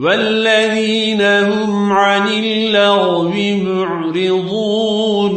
والذين هم عن اللغو معرضون.